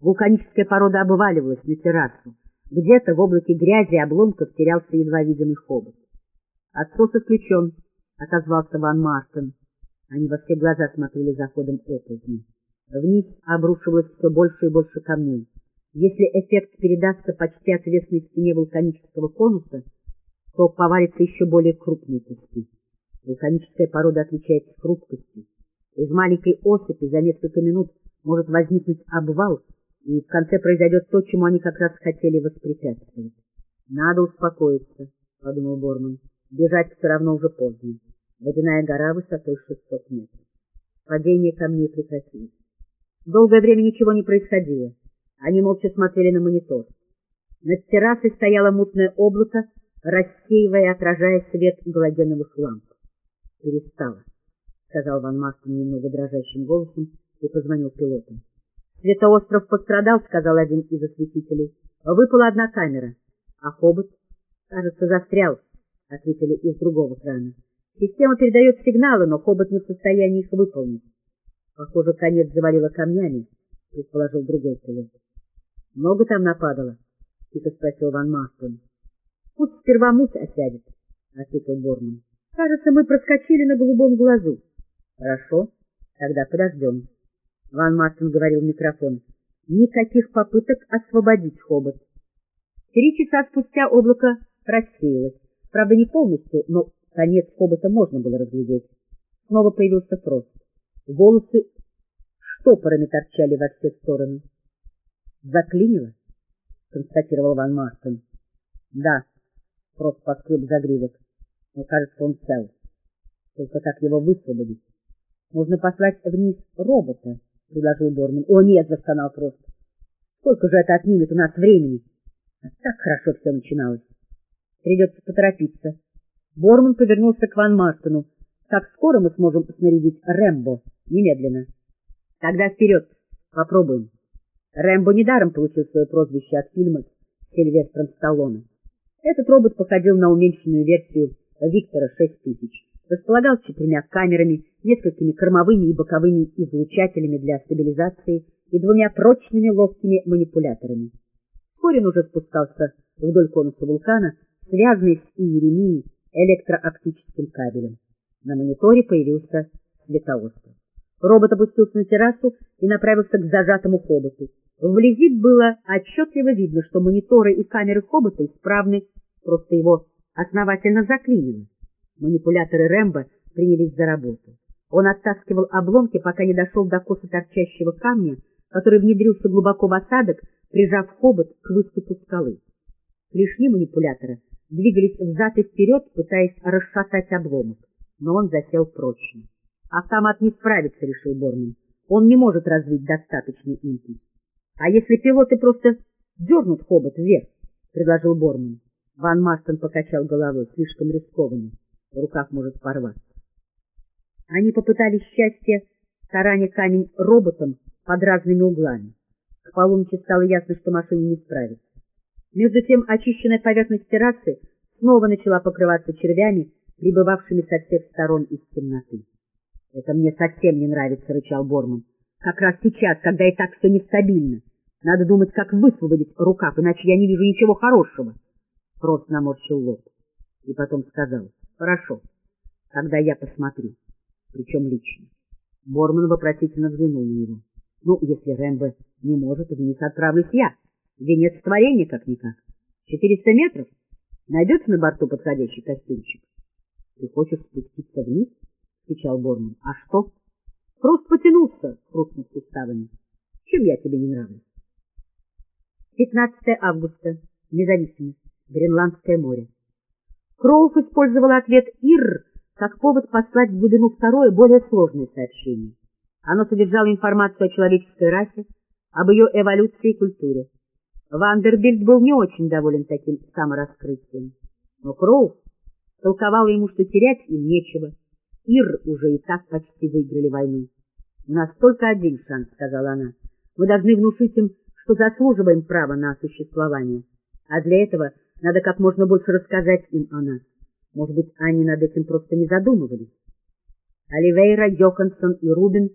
Вулканическая порода обваливалась на террасу. Где-то в облаке грязи и обломков терялся едва видимый хобот. — Отсос отключен, — отозвался Ван Мартен. Они во все глаза смотрели за ходом оползня. Вниз обрушивалось все больше и больше камней. Если эффект передастся почти отвесной стене вулканического конуса, то повалятся еще более крупные куски. Вулканическая порода отличается хрупкостью. Из маленькой осыпи за несколько минут может возникнуть обвал, и в конце произойдет то, чему они как раз хотели воспрепятствовать. «Надо успокоиться», — подумал Борман. «Бежать все равно уже поздно. Водяная гора высотой 600 метров». Падение камней прекратилось. Долгое время ничего не происходило. Они молча смотрели на монитор. Над террасой стояло мутное облако, рассеивая и отражая свет галогеновых ламп. «Перестало», — сказал Ван Мартин немного дрожащим голосом и позвонил пилотам. «Светоостров пострадал», — сказал один из осветителей. «Выпала одна камера, а хобот, кажется, застрял», — ответили из другого крана. «Система передает сигналы, но хобот не в состоянии их выполнить». «Похоже, конец завалило камнями», — предположил другой пилот. «Много там нападало?» — тихо спросил Ван Мартин. «Пусть сперва муть осядет», — ответил Борман. Кажется, мы проскочили на голубом глазу. Хорошо, тогда подождем. Ван Мартин говорил в микрофон. Никаких попыток освободить хобот. Три часа спустя облако рассеялось. Правда, не полностью, но конец хобота можно было разглядеть. Снова появился Фрост. Волосы штопорами торчали во все стороны. «Заклинило?» — констатировал Ван Мартин. «Да», — Фрост поскреб загривок но, кажется, он цел. Только как его высвободить? Можно послать вниз робота, — предложил Борман. — О, нет, — застонал Фрост. — Сколько же это отнимет у нас времени? А так хорошо все начиналось. Придется поторопиться. Борман повернулся к Ван Мартину. Как скоро мы сможем снарядить Рэмбо? Немедленно. Тогда вперед. Попробуем. Рэмбо недаром получил свое прозвище от фильма с Сильвестром Сталлоне. Этот робот походил на уменьшенную версию Виктора 6000, располагал четырьмя камерами, несколькими кормовыми и боковыми излучателями для стабилизации и двумя прочными ловкими манипуляторами. Вскоре он уже спускался вдоль конуса вулкана, связанный с Иеремией электрооптическим кабелем. На мониторе появился светоостров. Робот опустился на террасу и направился к зажатому хоботу. Вблизи было отчетливо видно, что мониторы и камеры хобота исправны, просто его основательно заклинило. Манипуляторы Рэмбо принялись за работу. Он оттаскивал обломки, пока не дошел до коса торчащего камня, который внедрился глубоко в осадок, прижав хобот к выступу скалы. Клешни манипулятора двигались взад и вперед, пытаясь расшатать обломок, но он засел прочно. «Автомат не справится», — решил Борман. «Он не может развить достаточный импульс». «А если пилоты просто дернут хобот вверх?» — предложил Борман. Ван Мартен покачал головой. Слишком рискованно. В руках может порваться. Они попытались счастье, тараня камень роботом под разными углами. К полуночи стало ясно, что машине не справится. Между тем очищенная поверхность террасы снова начала покрываться червями, прибывавшими со всех сторон из темноты. — Это мне совсем не нравится, — рычал Борман. — Как раз сейчас, когда и так все нестабильно. Надо думать, как высвободить рукав, иначе я не вижу ничего хорошего. Фрост наморщил лоб и потом сказал, «Хорошо, тогда я посмотрю, причем лично». Борман вопросительно взглянул на него. «Ну, если Рэмбо не может, вниз отправлюсь я. Венец творения, как-никак. Четыреста метров? Найдется на борту подходящий костюмчик?» «Ты хочешь спуститься вниз?» — скричал Борман. «А что?» «Фрост потянулся», — хрустнув суставами. «Чем я тебе не нравлюсь?» 15 августа. Независимость. Гренландское море. Кроув использовал ответ «Ир» как повод послать в глубину второе, более сложное сообщение. Оно содержало информацию о человеческой расе, об ее эволюции и культуре. Вандербильд был не очень доволен таким самораскрытием. Но Кроув толковал ему, что терять им нечего. Ир уже и так почти выиграли войну. «У нас только один шанс», — сказала она. «Мы должны внушить им, что заслуживаем права на существование». А для этого надо как можно больше рассказать им о нас. Может быть, они над этим просто не задумывались. Оливейра, Йоханссон и Рубин